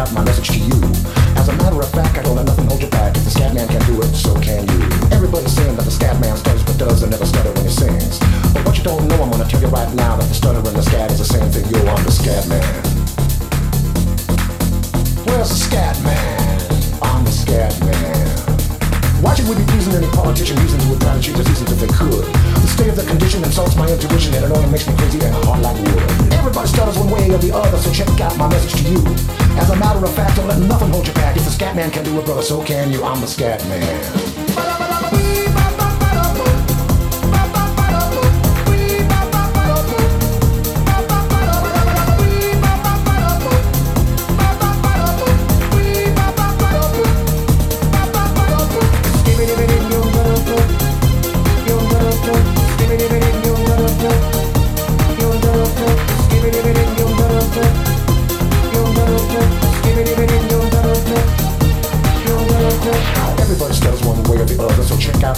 Out my message to you. As a matter of fact, I don't let nothing hold you back. If the scat man can do it, so can you. Everybody's saying that the scat man stutters but does and never stutter when he sings. But what you don't know, I'm gonna tell you right now that the stutter and the scat is the same thing. Yo, I'm the scat man. Where's the scat man? I'm the scat man. Why should we be pleasing any politician using who would try to change the seasons if they could? The state of the condition insults my intuition and it only makes me crazy and hard like wood. Everybody stutters one way or the other, so check out my message to you. As a matter of fact, don't let nothing hold you back. If the scat man can do it, brother, so can you. I'm the scat man.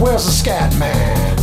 Where's the scat man?